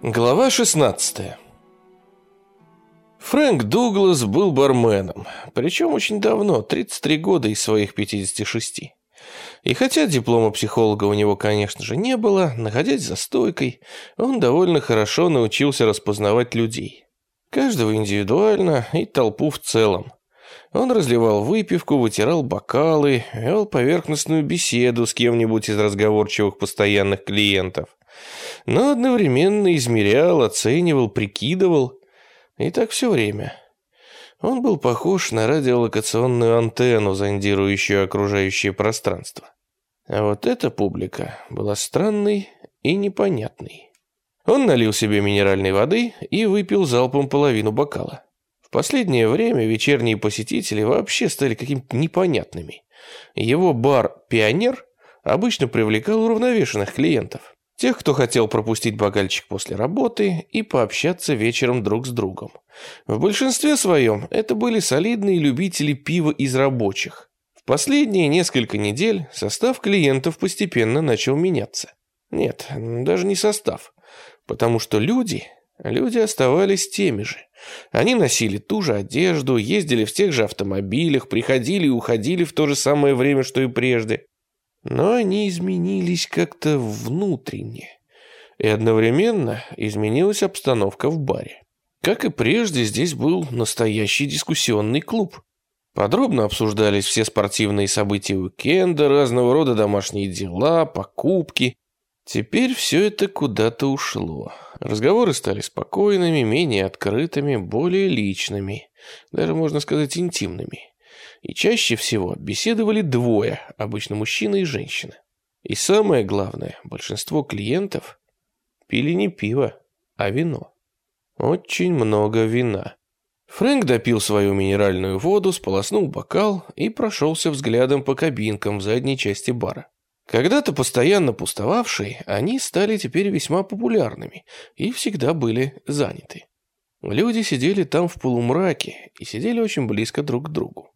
Глава 16 Фрэнк Дуглас был барменом, причем очень давно, 33 года из своих 56. И хотя диплома психолога у него, конечно же, не было, находясь за стойкой, он довольно хорошо научился распознавать людей. Каждого индивидуально и толпу в целом. Он разливал выпивку, вытирал бокалы, вел поверхностную беседу с кем-нибудь из разговорчивых постоянных клиентов но одновременно измерял, оценивал, прикидывал. И так все время. Он был похож на радиолокационную антенну, зондирующую окружающее пространство. А вот эта публика была странной и непонятной. Он налил себе минеральной воды и выпил залпом половину бокала. В последнее время вечерние посетители вообще стали какими-то непонятными. Его бар «Пионер» обычно привлекал уравновешенных клиентов. Тех, кто хотел пропустить бокальчик после работы и пообщаться вечером друг с другом. В большинстве своем это были солидные любители пива из рабочих. В последние несколько недель состав клиентов постепенно начал меняться. Нет, даже не состав. Потому что люди, люди оставались теми же. Они носили ту же одежду, ездили в тех же автомобилях, приходили и уходили в то же самое время, что и прежде но они изменились как-то внутренне. И одновременно изменилась обстановка в баре. Как и прежде, здесь был настоящий дискуссионный клуб. Подробно обсуждались все спортивные события уикенда, разного рода домашние дела, покупки. Теперь все это куда-то ушло. Разговоры стали спокойными, менее открытыми, более личными, даже, можно сказать, интимными. И чаще всего беседовали двое, обычно мужчина и женщина. И самое главное, большинство клиентов пили не пиво, а вино. Очень много вина. Фрэнк допил свою минеральную воду, сполоснул бокал и прошелся взглядом по кабинкам в задней части бара. Когда-то постоянно пустовавшие, они стали теперь весьма популярными и всегда были заняты. Люди сидели там в полумраке и сидели очень близко друг к другу.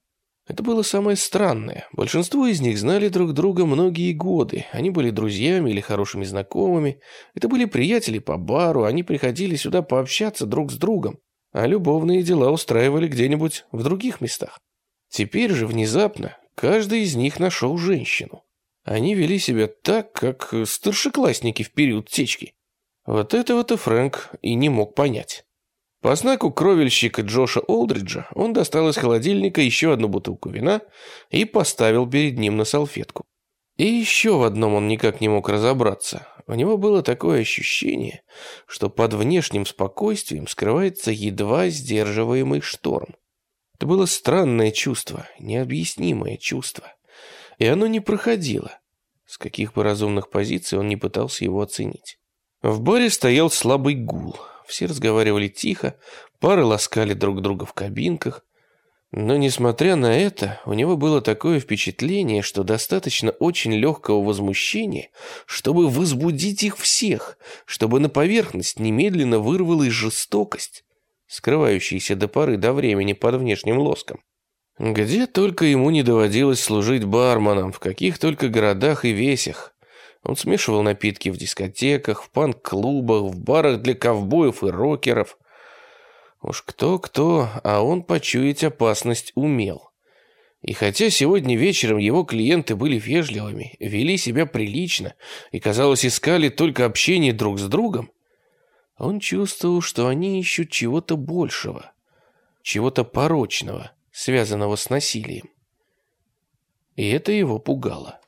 Это было самое странное. Большинство из них знали друг друга многие годы. Они были друзьями или хорошими знакомыми. Это были приятели по бару, они приходили сюда пообщаться друг с другом. А любовные дела устраивали где-нибудь в других местах. Теперь же внезапно каждый из них нашел женщину. Они вели себя так, как старшеклассники в период течки. Вот этого-то Фрэнк и не мог понять. По знаку кровельщика Джоша Олдриджа он достал из холодильника еще одну бутылку вина и поставил перед ним на салфетку. И еще в одном он никак не мог разобраться. У него было такое ощущение, что под внешним спокойствием скрывается едва сдерживаемый шторм. Это было странное чувство, необъяснимое чувство. И оно не проходило. С каких бы разумных позиций он не пытался его оценить. В баре стоял слабый гул – все разговаривали тихо, пары ласкали друг друга в кабинках. Но, несмотря на это, у него было такое впечатление, что достаточно очень легкого возмущения, чтобы возбудить их всех, чтобы на поверхность немедленно вырвалась жестокость, скрывающаяся до поры до времени под внешним лоском. Где только ему не доводилось служить барменом, в каких только городах и весях. Он смешивал напитки в дискотеках, в панк-клубах, в барах для ковбоев и рокеров. Уж кто-кто, а он почуять опасность умел. И хотя сегодня вечером его клиенты были вежливыми, вели себя прилично и, казалось, искали только общение друг с другом, он чувствовал, что они ищут чего-то большего, чего-то порочного, связанного с насилием. И это его пугало.